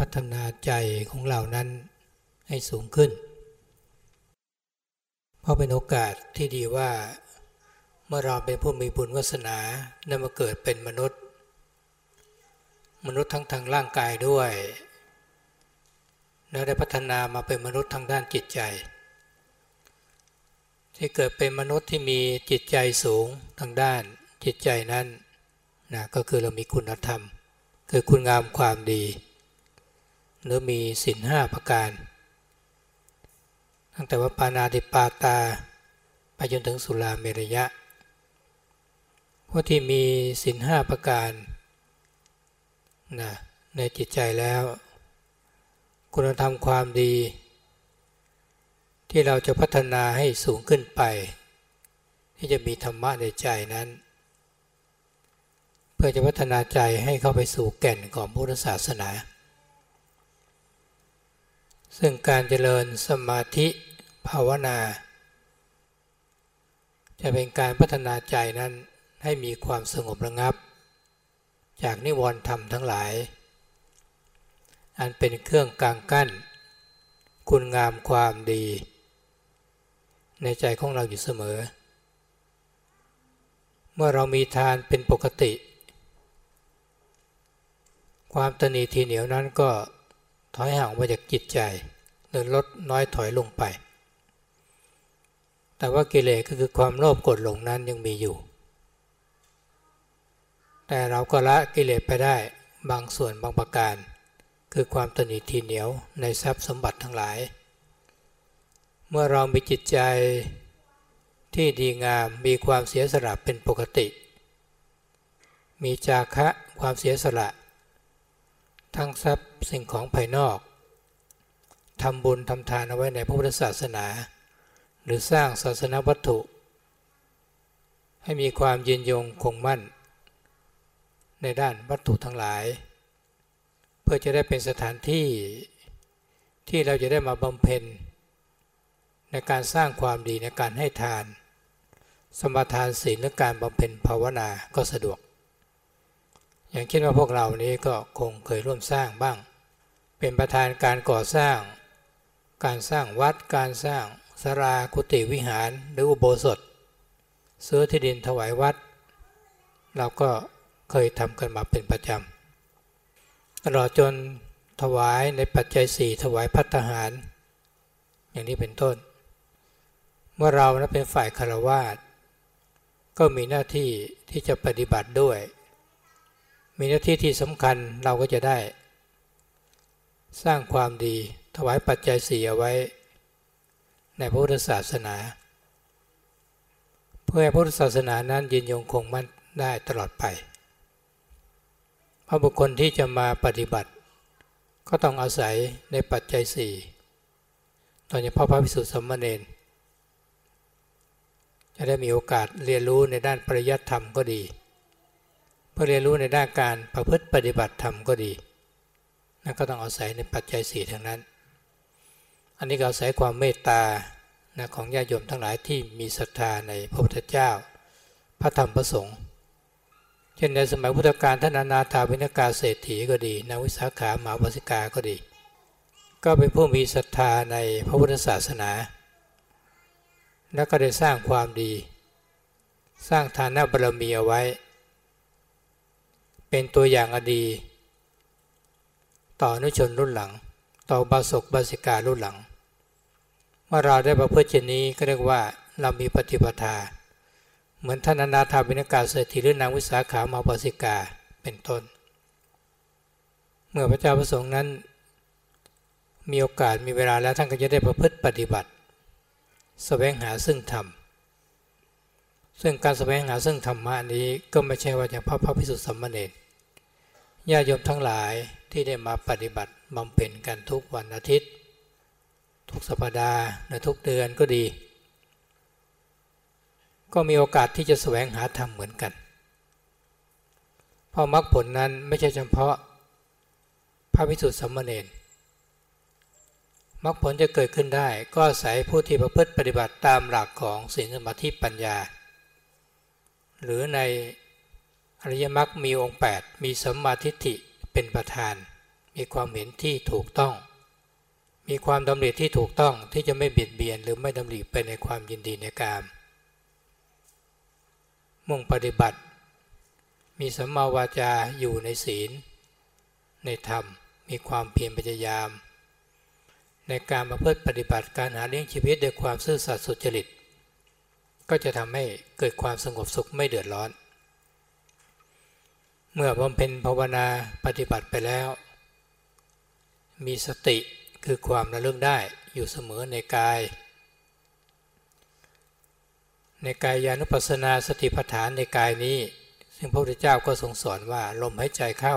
พัฒนาใจของเรานั้นให้สูงขึ้น เพราะเป็นโอกาสที่ดีว่า เมื่อเราเป็นผู้มีบุญวาสนาได้มาเกิดเป็นมนุษย์ มนุษย์ทั้งทางร่างกายด้วย แล้วได้พัฒนามาเป็นมนุษย์ทางด้านจิตใจ ที่เกิดเป็นมนุษย์ที่มีจิตใจสูงทางด้านจิตใจนั้นนะก็คือเรามีคุณธรรม คือคุณงามความดี หรือมีศีลห้าประการ ตั้งแต่ว่าปานาติปาตาไปจนถึงสุราเมรยะพวกที่มีศีลห้าประการนะในจิตใจแล้ว คุณธรรมความดี ที่เราจะพัฒนาให้สูงขึ้นไป ที่จะมีธรรมะในใจนั้น เพื่อจะพัฒนาใจให้เข้าไปสู่แก่นของพุทธศาสนา ซึ่งการเจริญสมาธิภาวนา จะเป็นการพัฒนาใจนั้นให้มีความสงบระงับ จากนิวรณ์ธรรมทั้งหลาย อันเป็นเครื่องกลางกั้น คุณงามความดี ในใจของเราอยู่เสมอ เมื่อเรามีทานเป็นปกติ ความตนีทีเหนียวนั้นก็ ถอยห่างไปจากจิตใจหรือลดน้อยถอยลงไป แต่ว่ากิเลสก็คือความโลภกดหลงนั้นยังมีอยู่ แต่เราก็ละกิเลสไปได้บางส่วนบางประการ คือความตนีทีเหนียวในทรัพย์สมบัติทั้งหลาย เมื่อเรามีจิตใจที่ดีงามมีความเสียสละเป็นปกติ มีจาคะความเสียสละ ทั้งทรัพย์ สิ่งของภายนอกทำบุญทำทานเอาไว้ในพระพุทธศาสนา หรือสร้างศาสนวัตถุ ให้มีความยืนยงคงมั่น ในด้านวัตถุทั้งหลาย เพื่อจะได้เป็นสถานที่ที่เราจะได้มาบำเพ็ญ ในการสร้างความดีในการให้ทาน สมทานศีลและการบำเพ็ญภาวนาก็สะดวก อย่างเช่นว่าพวกเรานี้ก็คงเคยร่วมสร้างบ้าง เป็นประธานการก่อสร้าง การสร้างวัด การสร้างสรากุฏิวิหารหรืออุโบสถ ซื้อที่ดินถวายวัด เราก็เคยทำกันมาเป็นประจำตลอดจนถวายในปัจจัยสี่ถวายพัฒหาร อย่างนี้เป็นต้น เมื่อเรานะเป็นฝ่ายคารวาสก็มีหน้าที่ที่จะปฏิบัติด้วย มีหน้าที่ที่สำคัญเราก็จะได้ สร้างความดีถวายปัจจัยสี่เอาไว้ ในพระพุทธศาสนา เพื่อให้พุทธศาสนานั้นยืนยงคงมั่นได้ตลอดไปเพราะบุคคลที่จะมาปฏิบัติ ก็ต้องอาศัยในปัจจัยสี่โดยเฉพาะพระพิสุทธิสมณเณรจะได้มีโอกาสเรียนรู้ในด้านปริยัติธรรมก็ดี เพื่อเรียนรู้ในด้านการประพฤติปฏิบัติธรรมก็ดี นั่นก็ต้องอาศัยในปัจจัยสี่ทั้งนั้น อันนี้ก็อาศัยความเมตตานะของญาติโยมทั้งหลายที่มีศรัทธาในพระพุทธเจ้า พระธรรมพระสงฆ์เช่นในสมัยพุทธกาลท่านอนาถาวินกาเศรษฐีก็ดีนาวิสาขาหมาบสิกาก็ดี ก็เป็นผู้มีศรัทธาในพระพุทธศาสนา และก็ได้สร้างความดี สร้างฐานะบารมีเอาไว้ เป็นตัวอย่างอดีต ออนุชนรุ่นหลัง ต่อบาศกบาสิการุ่นหลัง เมื่อเราได้ประพฤติเช่นนี้ก็เรียกว่าเรามีปฏิปทา เหมือนท่านอนาถาบิณกาเศรษฐีหรือนางวิสาขามาบาสิกาเป็นต้น เมื่อพระเจ้าประสงค์นั้น มีโอกาสมีเวลาแล้วท่านก็จะได้ประพฤติปฏิบัติสแสวงหาซึ่งธรรมซึ่งการแสวงหาซึ่งธรรมะนี้ก็ไม่ใช่ว่าจะพระพระพิสุทธิสมมาเนร ญาโยมทั้งหลายที่ได้มาปฏิบัติบำเพ็ญกันทุกวันอาทิตย์ ทุกสัปดาห์ในทุกเดือนก็ดี ก็มีโอกาสที่จะแสวงหาธรรมเหมือนกัน เพราะมรรคผลนั้นไม่ใช่เฉพาะพระพิสุทธิสัมมาเนรมรรคผลจะเกิดขึ้นได้ ก็อาศัยผู้ที่ประพฤติปฏิบัติตามหลักของศีลสมาธิปัญญา หรือใน อริยมรรคมีองค์ 8 มีสัมมาทิฏฐิเป็นประธาน มีความเห็นที่ถูกต้อง มีความดำริที่ถูกต้องที่จะไม่เบียดเบียนหรือไม่ดำริไปในความยินดีในกาม มุ่งปฏิบัติ มีสัมมาวาจาอยู่ในศีล ในธรรม มีความเพียรพยายาม ในการประพฤติปฏิบัติการหาเลี้ยงชีวิตด้วยความซื่อสัตย์สุจริต ก็จะทำให้เกิดความสงบสุขไม่เดือดร้อน เมื่อบำเพ็ญภาวนาปฏิบัติไปแล้ว มีสติคือความระลึกได้อยู่เสมอในกาย ในกายานุปัสสนาสติปัฏฐานในกายนี้ ซึ่งพระพุทธเจ้าก็ทรงสอนว่าลมหายใจเข้า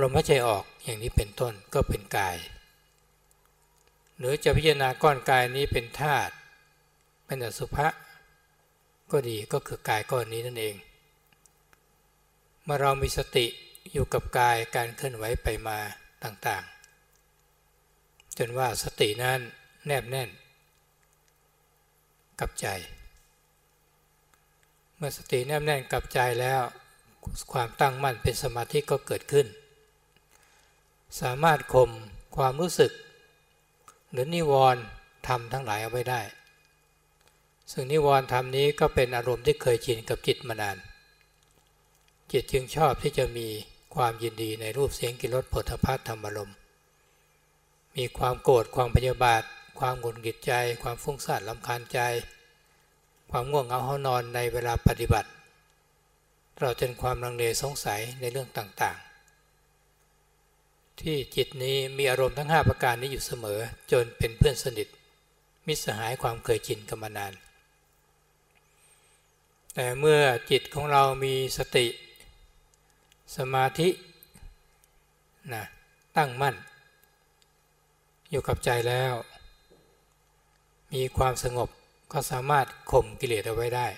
ลมหายใจออกอย่างนี้เป็นต้นก็เป็นกาย หรือจะพิจารณาก้อนกายนี้เป็นธาตุเป็นอสุภะก็ดีก็คือกายก้อนนี้นั่นเอง มื่อเรามีสติอยู่กับกายการเคลื่อนไหวไปมาต่างๆ จนว่าสตินั้นแนบแน่น กับใจ เมื่อสติแนบแน่นกับใจแล้วความตั้งมั่นเป็นสมาธิก็เกิดขึ้น สามารถข่มความรู้สึก หรือนิวรณ์ทำทั้งหลายเอาไว้ได้ ซึ่งนิวรณ์ธรรมนี้ก็เป็นอารมณ์ที่เคยชินกับจิตมานาน จิตจึงชอบที่จะมีความยินดีในรูปเสียงกิรสผลพัฒธรรมอารมมีความโกรธความพยาบาท ความหงุดหงิดใจ ความฟุ้งซ่านลำคาญใจ ความง่วงเหงาหานอนในเวลาปฏิบัติ เราจนความลังเลสงสัยในเรื่องต่างๆ ที่จิตนี้มีอารมณ์ทั้ง 5 ประการนี้อยู่เสมอ จนเป็นเพื่อนสนิท มิสหายความเคยชินกันมานาน แต่เมื่อจิตของเรามีสติ สมาธินะตั้งมั่น อยู่กับใจแล้ว มีความสงบก็สามารถข่มกิเลสเอาไว้ได้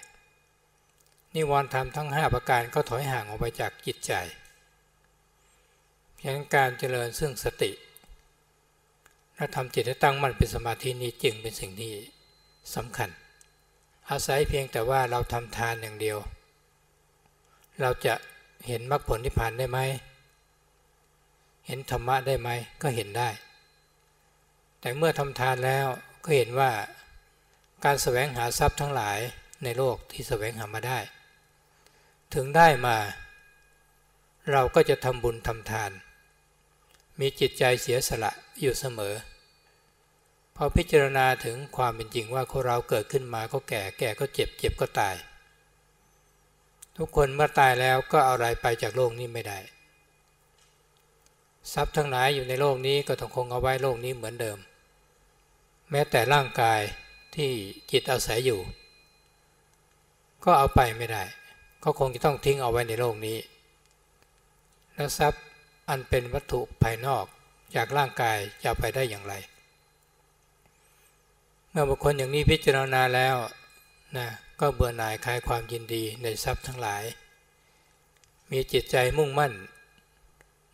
นิวรณ์ธรรมทั้ง 5 ประการก็ถอยห่างออกไปจากจิตใจฉะนั้นการเจริญซึ่งสติและทำจิตให้ตั้งมั่นเป็นสมาธินี้จึงเป็นสิ่งที่สำคัญ อาศัยเพียงแต่ว่าเราทำทานอย่างเดียว เราจะ เห็นมรรคผลนิพพานได้ไหม เห็นธรรมะได้ไหม ก็เห็นได้ แต่เมื่อทำทานแล้วก็เห็นว่าการแสวงหาทรัพย์ทั้งหลายในโลกที่แสวงหามาได้ ถึงได้มา เราก็จะทำบุญทำทาน มีจิตใจเสียสละอยู่เสมอพอพิจารณาถึงความเป็นจริงว่าคนเราเกิดขึ้นมาก็แก่ แก่ก็เจ็บ เจ็บก็ตาย ทุกคนเมื่อตายแล้วก็เอาอะไรไปจากโลกนี้ไม่ได้ ทรัพย์ทั้งหลายอยู่ในโลกนี้ก็ต้องคงเอาไว้โลกนี้เหมือนเดิม แม้แต่ร่างกายที่จิตอาศัยอยู่ ก็เอาไปไม่ได้ ก็คงจะต้องทิ้งเอาไว้ในโลกนี้ แล้วทรัพย์อันเป็นวัตถุภายนอกจากร่างกายจะไปได้อย่างไร เมื่อบุคคลอย่างนี้พิจารณาแล้วนะ ก็เบื่อหน่ายคลายความยินดีในทรัพย์ทั้งหลาย มีจิตใจมุ่งมั่น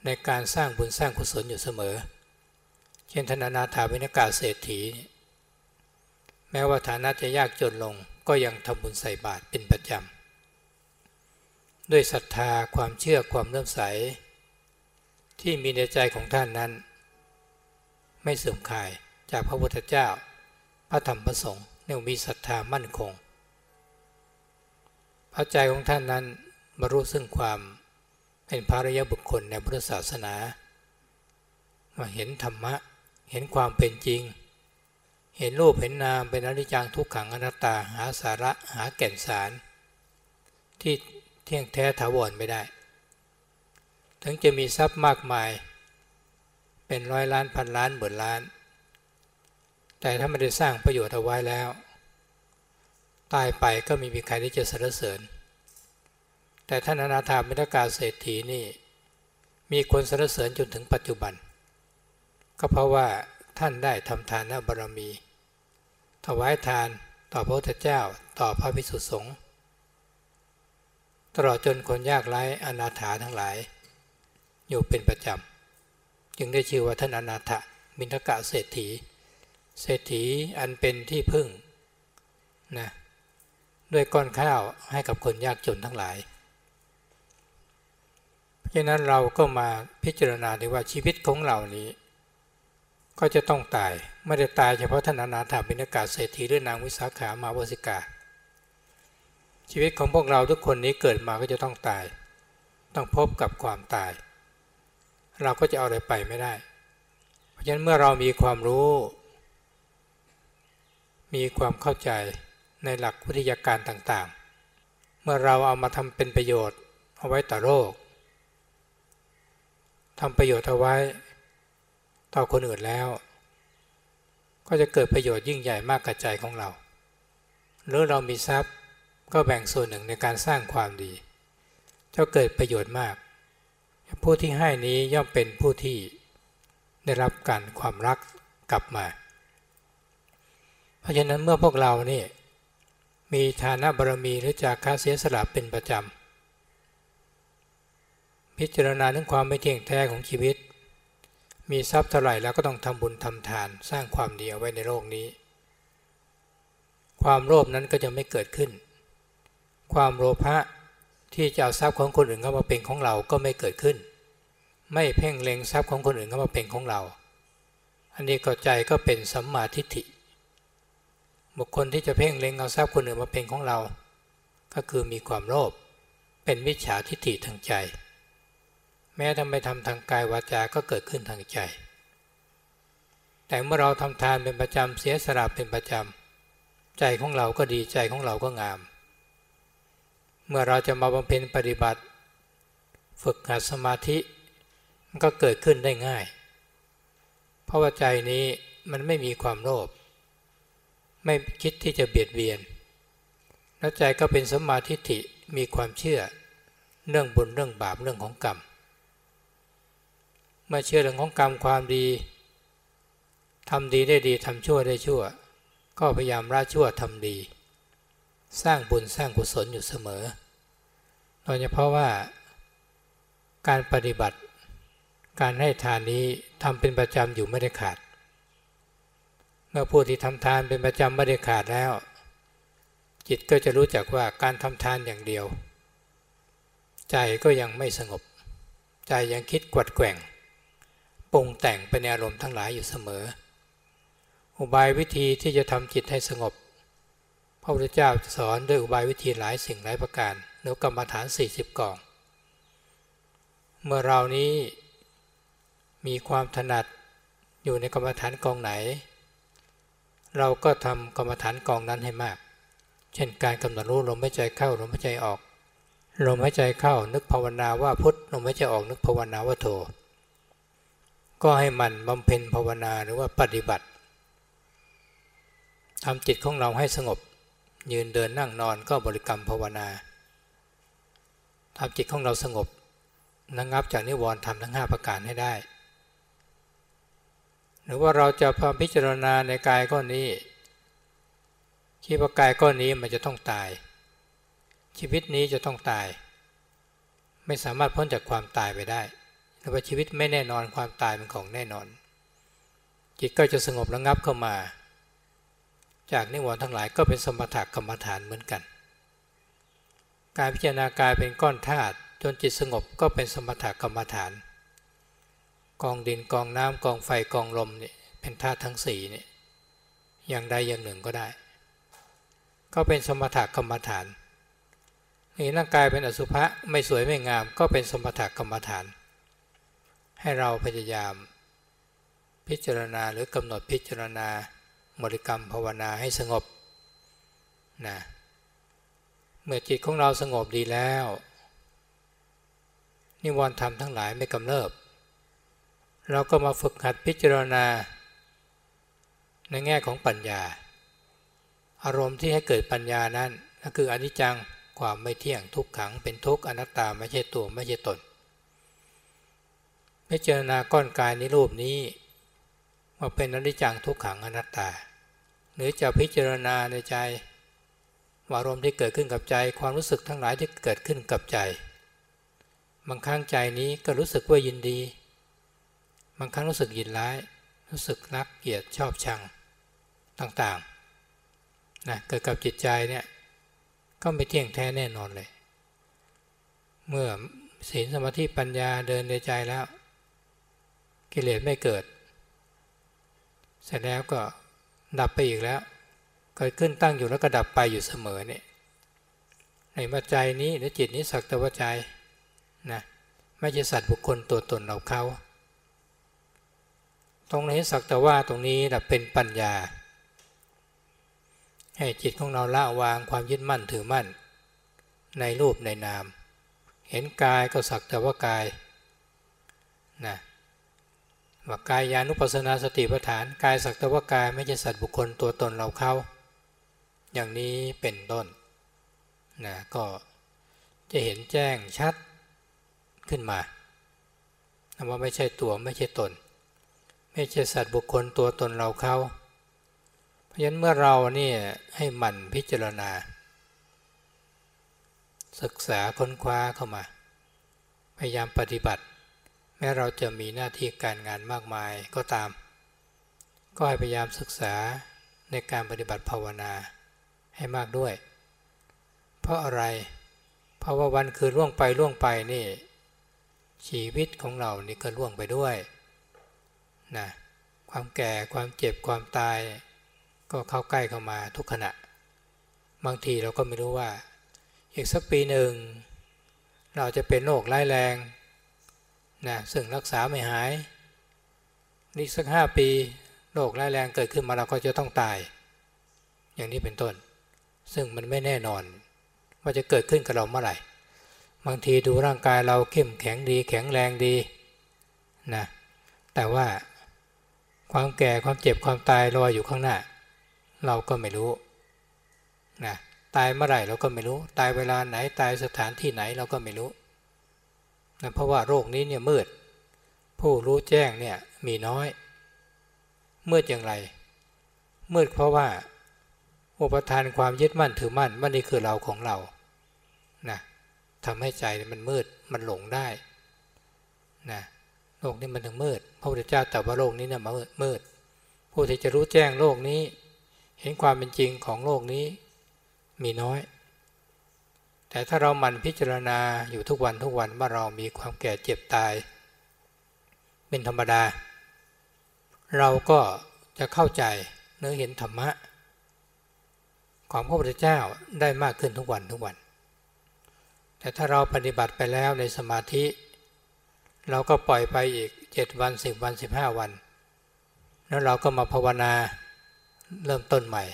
ในการสร้างบุญสร้างกุศลอยู่เสมอ เช่นธนานาถาวินากาเศรษฐี แม้ว่าฐานะจะยากจนลงก็ยังทำบุญใส่บาตรเป็นประจำ ด้วยศรัทธาความเชื่อความเลื่อมใส ที่มีในใจของท่านนั้น ไม่เสื่อมคลายจากพระพุทธเจ้า พระธรรมพระสงฆ์เนี่ยมีศรัทธามั่นคง พระใจของท่านนั้นบรรลุซึ่งความเป็นพระรยบุคคลในพุทธศาสนามาเห็นธรรมะเห็นความเป็นจริง เห็นรูปเห็นนามเป็นอนิจจังทุกขังอนัตตาหาสาระหาแก่นสาร ที่เที่ยงแท้ถาวรไม่ได้ ถึงจะมีทรัพย์มากมาย เป็นร้อยล้านพันล้านหมื่นล้าน แต่ถ้าไม่ได้สร้างประโยชน์เอาไว้แล้ว ตายไปก็ไม่มีใครที่จะสรรเสริญ แต่ท่านอนาถามิตกาเศรษฐีนี่ มีคนสรรเสริญจนถึงปัจจุบัน ก็เพราะว่าท่านได้ทำทานบารมี ถวายทานต่อพระพุทธเจ้าต่อพระภิกษุสงฆ์ตลอดจนคนยากไร้อนาถาทั้งหลาย อยู่เป็นประจำ จึงได้ชื่อว่าท่านอนาถมินทกะเศรษฐี เศรษฐีอันเป็นที่พึ่งนะ ด้วยก้อนข้าวให้กับคนยากจนทั้งหลาย เพราะฉะนั้นเราก็มาพิจารณาดูว่าชีวิตของเรานี้ ก็จะต้องตายไม่ได้ตายเฉพาะท่านอนาถาบิณกาเศรษฐีหรือนางวิสาขามาวสิกา ชีวิตของพวกเราทุกคนนี้เกิดมาก็จะต้องตาย ต้องพบกับความตาย เราก็จะเอาอะไรไปไม่ได้ เพราะฉะนั้นเมื่อเรามีความรู้ มีความเข้าใจ ในหลักวิทยาการต่างๆ เมื่อเราเอามาทำเป็นประโยชน์เอาไว้ต่อโลกทำประโยชน์เอาไว้ ต่อคนอื่นแล้ว ก็จะเกิดประโยชน์ยิ่งใหญ่มากกระจายของเรา หรือเรามีทรัพย์ก็แบ่งส่วนหนึ่งในการสร้างความดี จะเกิดประโยชน์มาก ผู้ที่ให้นี้ย่อมเป็นผู้ที่ได้รับการความรักกลับมา เพราะฉะนั้นเมื่อพวกเรานี่ มีฐานะบารมีหรือจากค่าเสียสละเป็นประจำ พิจารณาถึงความไม่เที่ยงแท้ของชีวิต มีทรัพย์เท่าไหร่แล้วก็ต้องทำบุญทำทานสร้างความดีเอาไว้ในโลกนี้ ความโลภนั้นก็จะไม่เกิดขึ้น ความโลภะที่จะเอาทรัพย์ของคนอื่นเข้ามาเป็นของเราก็ไม่เกิดขึ้น ไม่เพ่งเล็งทรัพย์ของคนอื่นเข้ามาเป็นของเรา อันนี้ก็ใจก็เป็นสัมมาทิฏฐิ บุคคลที่จะเพ่งเล็งเอาทรัพย์คนอื่นมาเป็นของเรา ก็คือมีความโลภเป็นวิชาทิฏฐิทางใจ แม้ทำไมทำทางกายวาจาก็เกิดขึ้นทางใจ แต่เมื่อเราทำทานเป็นประจำเสียสละเป็นประจำใจของเราก็ดีใจของเราก็งาม เมื่อเราจะมาบำเพ็ญปฏิบัติ ฝึกหัดสมาธิมันก็เกิดขึ้นได้ง่าย เพราะว่าใจนี้มันไม่มีความโลภ ไม่คิดที่จะเบียดเบียน แล้วใจก็เป็นสมาธิิมีความเชื่อเรื่องบุญเรื่องบาปเรื่องของกรรม เมื่อเชื่อเรื่องของกรรมความดีทำดีได้ดีทำชั่วได้ชั่ว ก็พยายามละชั่วทำดี สร้างบุญสร้างกุศลอยู่เสมอ โดยเฉพาะว่า การปฏิบัติ การให้ทานนี้ทำเป็นประจำอยู่ไม่ได้ขาด มื่อผู้ที่ทำทานเป็นประจำไม่ได้ขาดแล้ว จิตก็จะรู้จักว่าการทำทานอย่างเดียว ใจก็ยังไม่สงบ ใจยังคิดกวัดแกว่งปรุงแต่งไปในอารมณ์ทั้งหลายอยู่เสมอ อุบายวิธีที่จะทำจิตให้สงบ พระพุทธเจ้าสอนด้วยอุบายวิธีหลายสิ่งหลายประการนกรรมฐาน 40กอง เมื่อเรานี้มีความถนัดอยู่ในกรรมฐานกองไหน เราก็ทำกรรมฐานกองนั้นให้มาก เช่นการกำหนดรู้ลมหายใจเข้าลมหายใจออก ลมหายใจเข้านึกภาวนาว่าพุทธลมหายใจออกนึกภาวนาว่าโทก็ให้มันบำเพ็ญภาวนาหรือว่าปฏิบัติทำจิตของเราให้สงบ ยืนเดินนั่งนอนก็บริกรรมภาวนาทำจิตของเราสงบระงับจากนิวรณ์ทำทั้งห้าประการให้ได้ หรือว่าเราจะพาพิจารณาในกายก้อนนี้ คิดว่ากายก้อนนี้มันจะต้องตาย ชีวิตนี้จะต้องตาย ไม่สามารถพ้นจากความตายไปได้หรือว่าชีวิตไม่แน่นอนความตายเป็นของแน่นอน จิตก็จะสงบระงับเข้ามา จากนิวรณ์ทั้งหลายก็เป็นสมถะกรรมฐานเหมือนกัน การพิจารณากายเป็นก้อนธาตุจนจิตสงบก็เป็นสมถะกรรมฐาน กองดินกองน้ำกองไฟกองลมเนี่ยเป็นธาตุทั้งสี่เนี่ยอย่างใดอย่างหนึ่งก็ได้ ก็เป็นสมถะกรรมฐานนี่ร่างกายเป็นอสุภะไม่สวยไม่งาม ก็เป็นสมถะกรรมฐาน ให้เราพยายาม พิจารณาหรือกำหนดพิจารณาบริกรรมภาวนาให้สงบนะเมื่อจิตของเราสงบดีแล้ว นิวรณ์ธรรมทั้งหลายไม่กำเริบ เราก็มาฝึกหัดพิจารณา ในแง่ของปัญญา อารมณ์ที่ให้เกิดปัญญานั้น ก็คืออนิจจังความไม่เที่ยงทุกขังเป็นทุกข์อนัตตาไม่ใช่ตัวไม่ใช่ตน พิจารณาก้อนกายในรูปนี้ว่าเป็นอนิจจังทุกขังอนัตตา หรือจะพิจารณาในใจว่าอารมณ์ที่เกิดขึ้นกับใจความรู้สึกทั้งหลายที่เกิดขึ้นกับใจ บางครั้งใจนี้ก็รู้สึกว่ายินดี บางครั้งรู้สึกยินร้าย รู้สึกรักเกลียดชอบชังต่างๆนะเกิดกับจิตใจเนี่ยก็ไม่เที่ยงแท้แน่นอนเลย เมื่อศีลสมาธิปัญญาเดินในใจแล้ว กิเลสไม่เกิด เสร็จแล้วก็ดับไปอีกแล้ว เกิดขึ้นตั้งอยู่แล้วก็ดับไปอยู่เสมอเนี่ยในมาใจนี้หรือจิตนี้สักแต่ว่าใจนะไม่ใช่สัตว์บุคคลตัวตนเราเขา ตรงนี้สักแต่ว่าตรงนี้นะเป็นปัญญา ให้จิตของเราละวางความยึดมั่นถือมั่น ในรูปในนาม เห็นกายก็สักแต่ว่ากายนะว่ากายยานุปัสสนาสติปัฏฐานกายสักแต่ว่ากายไม่ใช่สัตว์บุคคลตัวตนเราเขาอย่างนี้เป็นต้นนะก็จะเห็นแจ้งชัดขึ้นมาว่าไม่ใช่ตัวไม่ใช่ตน ไม่ใช่สัตว์บุคคลตัวตนเราเขาเพราะฉะนั้นเมื่อเราเนี่ยให้หมั่นพิจารณา ศึกษาค้นคว้าเข้ามา พยายามปฏิบัติ แม้เราจะมีหน้าที่การงานมากมายก็ตาม ก็ให้พยายามศึกษาในการปฏิบัติภาวนาให้มากด้วย เพราะอะไร เพราะว่าวันคืนล่วงไปล่วงไปนี่ชีวิตของเรานี่ก็ล่วงไปด้วย นะความแก่ความเจ็บความตาย ก็เข้าใกล้เข้ามาทุกขณะ บางทีเราก็ไม่รู้ว่า อีกสักปีหนึ่ง เราจะเป็นโรคร้ายแรงนะซึ่งรักษาไม่หายนี่สักห้าปีโรคร้ายแรงเกิดขึ้นมาเราก็จะต้องตาย อย่างนี้เป็นต้น ซึ่งมันไม่แน่นอน ว่าจะเกิดขึ้นกับเราเมื่อไหร่ บางทีดูร่างกายเราเข้มแข็งดีแข็งแรงดีนะแต่ว่า ความแก่ความเจ็บความตายรออยู่ข้างหน้า เราก็ไม่รู้นะตายเมื่อไหร่เราก็ไม่รู้ ตายเวลาไหนตายสถานที่ไหนเราก็ไม่รู้นะเพราะว่าโรคนี้เนี่ยมืด ผู้รู้แจ้งเนี่ยมีน้อยมืดอย่างไร มืดเพราะว่าอุปทานความยึดมั่นถือมั่นว่านี่คือเราของเรานะทำให้ใจมันมืดมันหลงได้นะ ลกนี้มันถึงมืด พระพุทธเจ้าแต่ว่าโลกนี้เนี่ยมามืด ผู้ที่จะรู้แจ้งโลกนี้ เห็นความเป็นจริงของโลกนี้มีน้อย แต่ถ้าเรามันพิจารณาอยู่ทุกวันทุกวันว่าเรามีความแก่เจ็บตาย เป็นธรรมดา เราก็จะเข้าใจเนื้อเห็นธรรมะ ของพระพุทธเจ้าได้มากขึ้นทุกวันทุกวัน แต่ถ้าเราปฏิบัติไปแล้วในสมาธิ เราก็ปล่อยไปอีกเจ็ดวันสิบวันสิบห้าวัน แล้วเราก็มาภาวนาเริ่มต้นใหม่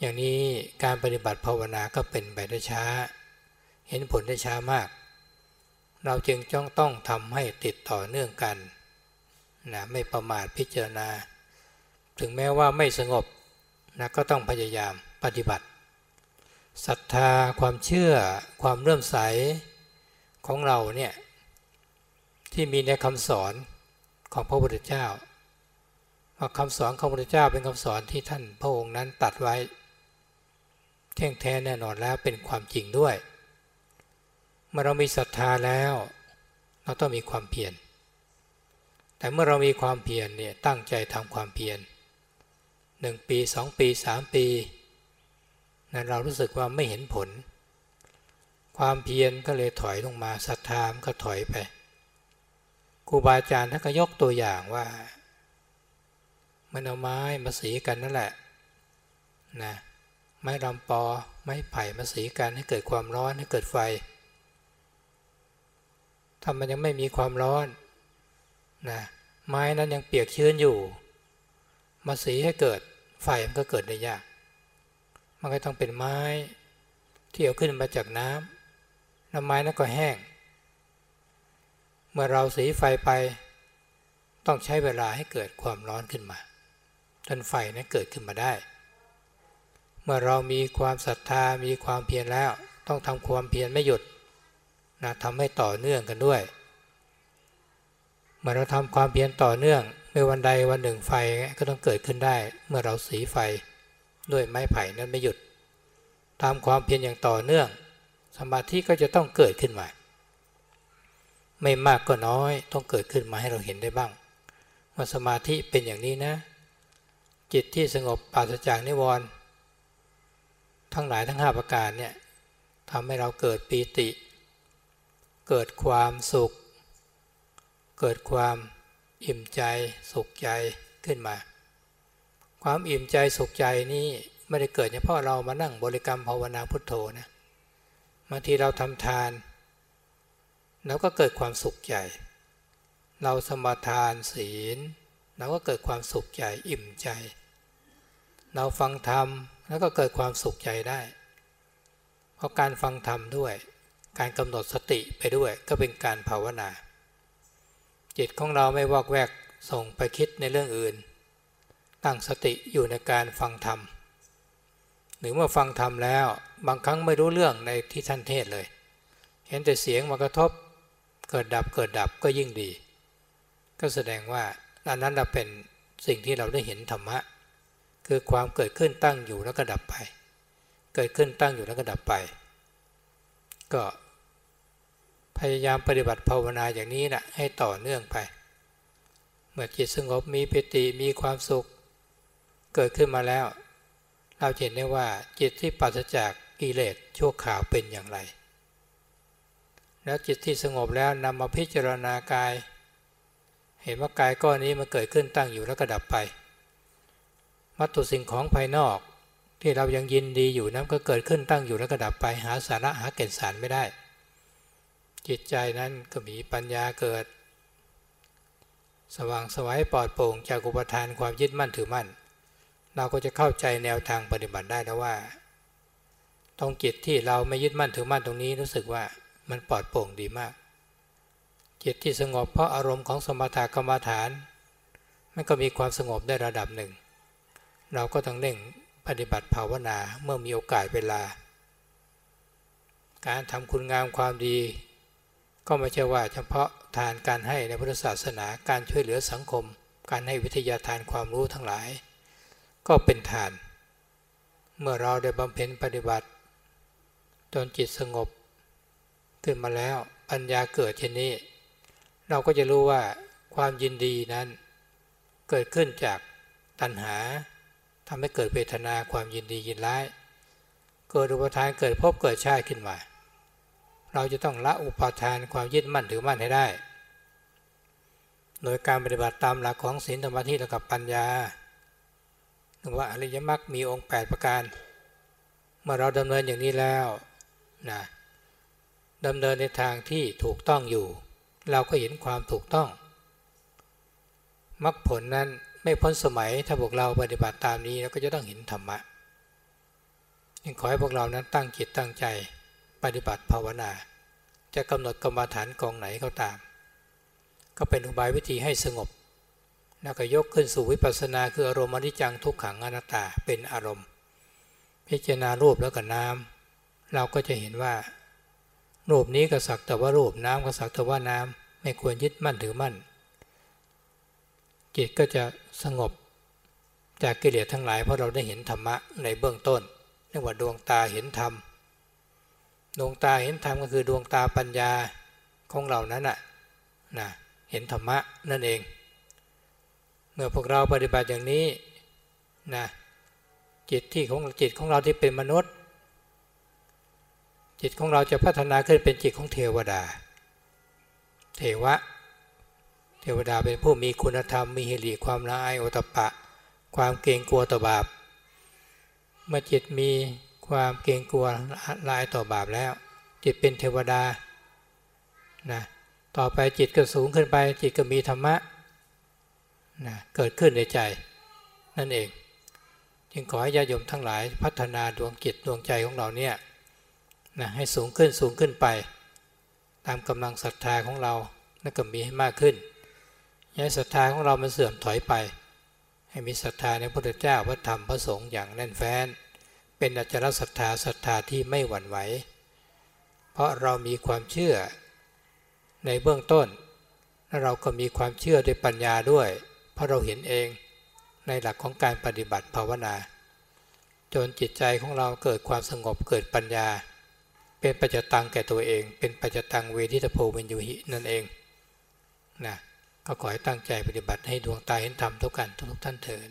อย่างนี้การปฏิบัติภาวนาก็เป็นไปได้ช้า เห็นผลได้ช้ามาก เราจึงจ้องต้องทำให้ติดต่อเนื่องกันนะไม่ประมาทพิจารณา ถึงแม้ว่าไม่สงบนะก็ต้องพยายามปฏิบัติศรัทธาความเชื่อความเลื่มใสของเราเนี่ย ที่มีในคำสอนของพระพุทธเจ้าว่าคำสอนของพระพุทธเจ้าเป็นคำสอนที่ท่านพระองค์นั้นตัดไว้แท่งแท้แน่นอนแล้วเป็นความจริงด้วยเมื่อเรามีศรัทธาแล้ว เราต้องมีความเพียรแต่เมื่อเรามีความเพียรเนี่ยตั้งใจทำความเพียรหนึ่งปีสองปีสามปีนะเรารู้สึกว่าไม่เห็นผล ความเพียรก็เลยถอยลงมาศรัทธามก็ถอยไป รูบาอาจารย์ท่านก็ยกตัวอย่างว่า มันเอาไม้มาสีกันนั่นแหละนะไม้ลำปอไม้ไผ่มาสีกันให้เกิดความร้อนให้เกิดไฟถ้ามันยังไม่มีความร้อนนะไม้นั้นยังเปียกชื้นอยู่ มาสีให้เกิดไฟมันก็เกิดได้ยาก มันก็ต้องเป็นไม้ที่เอาขึ้นมาจากน้ำแล้วไม้นั้นก็แห้ง เมื่อเราสีไฟไป ต้องใช้เวลาให้เกิดความร้อนขึ้นมาจนไฟนั้นเกิดขึ้นมาได้ เมื่อเรามีความศรัทธามีความเพียรแล้ว ต้องทำความเพียรไม่หยุดนะทำให้ต่อเนื่องกันด้วย เมื่อเราทำความเพียรต่อเนื่องไม่วันใดวันหนึ่งไฟก็ต้องเกิดขึ้นได้ เมื่อเราสีไฟด้วยไม้ไผ่นั้นไม่หยุดตามความเพียรอย่างต่อเนื่อง สมาธิก็จะต้องเกิดขึ้นมา ไม่มากก็น้อย ต้องเกิดขึ้นมาให้เราเห็นได้บ้างว่าสมาธิเป็นอย่างนี้นะ จิตที่สงบปราศจากนิวรณ์ทั้งหลายทั้งห้าประการเนี่ยทำให้เราเกิดปีติ เกิดความสุข เกิดความอิ่มใจสุขใจขึ้นมา ความอิ่มใจสุขใจนี้ไม่ได้เกิดเฉพาะเรามานั่งบริกรรมภาวนาพุทโธนะบางทีเราทำทาน เราก็เกิดความสุขใจ เราสมาทานศีลเราก็เกิดความสุขใจอิ่มใจ เราฟังธรรมแล้วก็เกิดความสุขใจได้ เพราะการฟังธรรมด้วย การกำหนดสติไปด้วยก็เป็นการภาวนา จิตของเราไม่วอกแวกส่งไปคิดในเรื่องอื่น ตั้งสติอยู่ในการฟังธรรม หรือเมื่อฟังธรรมแล้วบางครั้งไม่รู้เรื่องในที่ท่านเทศเลย เห็นแต่เสียงมากระทบ เกิดดับเกิดดับก็ยิ่งดี ก็แสดงว่าอันนั้นเราเป็นสิ่งที่เราได้เห็นธรรมะ คือความเกิดขึ้นตั้งอยู่แล้วก็ดับไป เกิดขึ้นตั้งอยู่แล้วก็ดับไป ก็พยายามปฏิบัติภาวนาอย่างนี้นะให้ต่อเนื่องไป เมื่อจิตสงบมีปิติมีความสุข เกิดขึ้นมาแล้ว เราเห็นได้ว่าจิตที่ปราศจากกิเลสชั่วขาวเป็นอย่างไร แล้วจิตที่สงบแล้วนำมาพิจารณากาย เห็นว่ากายก้อนนี้มันเกิดขึ้นตั้งอยู่แล้วก็ดับไปวัตถุสิ่งของภายนอกที่เรายังยินดีอยู่นั้นก็เกิดขึ้นตั้งอยู่แล้วก็ดับไปหาสาระหาเกณฑ์สารไม่ได้ จิตใจนั้นก็มีปัญญาเกิด สว่างสวัยปลอดโปร่งจากอุปทานความยึดมั่นถือมั่น เราก็จะเข้าใจแนวทางปฏิบัติได้แล้วว่า ตรงจิตที่เราไม่ยึดมั่นถือมั่นตรงนี้รู้สึกว่า มันปลอดโปร่งดีมาก จิตที่สงบเพราะอารมณ์ของสมถกรรมฐาน มันก็มีความสงบได้ระดับหนึ่ง เราก็ต้องเร่งปฏิบัติภาวนาเมื่อมีโอกาสเวลา การทำคุณงามความดี ก็ไม่ใช่ว่าเฉพาะทานการให้ในพุทธศาสนาการช่วยเหลือสังคม การให้วิทยาทานความรู้ทั้งหลาย ก็เป็นทาน เมื่อเราได้บำเพ็ญปฏิบัติ จนจิตสงบ ขึ้นมาแล้วปัญญาเกิดเช่นนี้ เราก็จะรู้ว่าความยินดีนั้น เกิดขึ้นจากตัณหาทำให้เกิดเวทนาความยินดียินร้าย เกิดอุปทานเกิดพบเกิดชาติขึ้นมา เราจะต้องละอุปทานความยึดมั่นถือมั่นให้ได้ โดยการปฏิบัติตามหลักของศีลธรรมที่และกับปัญญาหรือว่าอริยมรรคมีองค์ 8 ประการ เมื่อเราดำเนินอย่างนี้แล้วนะ ดำเนินในทางที่ถูกต้องอยู่ เราก็เห็นความถูกต้องมรรคผลนั้นไม่พ้นสมัยถ้าพวกเราปฏิบัติตามนี้เราก็จะต้องเห็นธรรมะยังขอให้พวกเรานั้นตั้งจิตตั้งใจปฏิบัติภาวนา จะกำหนดกรรมฐานกองไหนก็ตาม ก็เป็นอุบายวิธีให้สงบ แล้วก็ยกขึ้นสู่วิปัสสนาคืออารมณ์อนิจจังทุกขังอนัตตาเป็นอารมณ์ พิจารณารูปแล้วก็น้ำเราก็จะเห็นว่า รูปนี้ก็สักแต่ว่ารูปน้ำก็สักแต่ว่าน้ำไม่ควรยึดมั่นถือมั่น จิตก็จะสงบจากกิเลสทั้งหลายเพราะเราได้เห็นธรรมะในเบื้องต้นเรียกว่าดวงตาเห็นธรรม ดวงตาเห็นธรรมก็คือดวงตาปัญญาของเรานั้นน่ะนะเห็นธรรมะนั่นเอง เมื่อพวกเราปฏิบัติอย่างนี้นะจิตที่ของจิตของเราที่เป็นมนุษย์ จิตของเราจะพัฒนาขึ้นเป็นจิตของเทวดา เทวะ เทวดาเป็นผู้มีคุณธรรม มีเฮิริความละอายโอตปะ ความเกรงกลัวต่อบาป เมื่อจิตมีความเกรงกลัวลายต่อบาปแล้ว จิตเป็นเทวดานะต่อไปจิตก็สูงขึ้นไป จิตก็มีธรรมะนะเกิดขึ้นในใจ นั่นเอง จึงขอให้ญาโยมทั้งหลายพัฒนาดวงจิตดวงใจของเราเนี่ย นะให้สูงขึ้นสูงขึ้นไป ตามกำลังศรัทธาของเรานั่นก็มีให้มากขึ้นย่าให้ศรัทธาของเรามันเสื่อมถอยไป ให้มีศรัทธาในพระพุทธเจ้าพระธรรมพระสงฆ์อย่างแน่นแฟ้น เป็นอัจฉริศรัทธาศรัทธาที่ไม่หวั่นไหว เพราะเรามีความเชื่อในเบื้องต้นและเราก็มีความเชื่อด้วยปัญญาด้วย เพราะเราเห็นเองในหลักของการปฏิบัติภาวนา จนจิตใจของเราเกิดความสงบเกิดปัญญา เป็นปัจจตังแก่ตัวเอง เป็นปัจจตังเวทิตโพเวนยุหินั่นเองนะก็ขอให้ตั้งใจปฏิบัติให้ดวงตาเห็นธรรมทุกกันทุกท่านเถิด